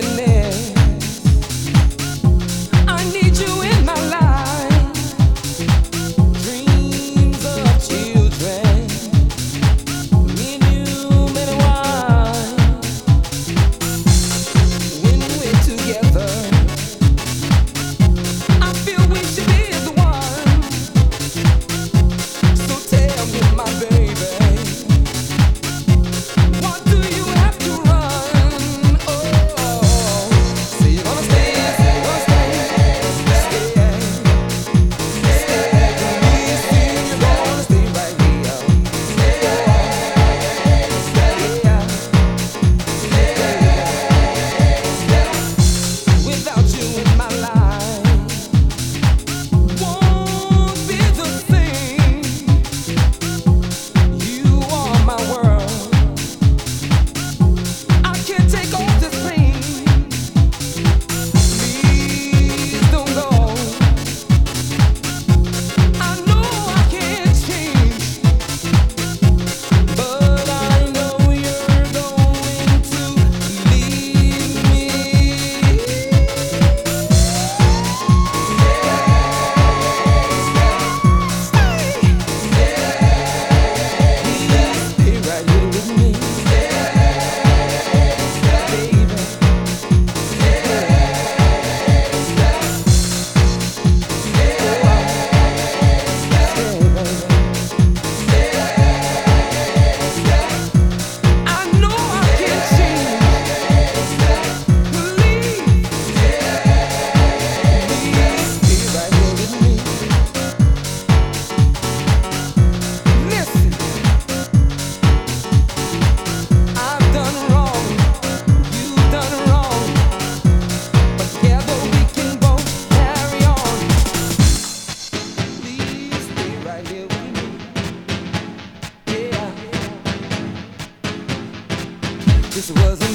nothing Was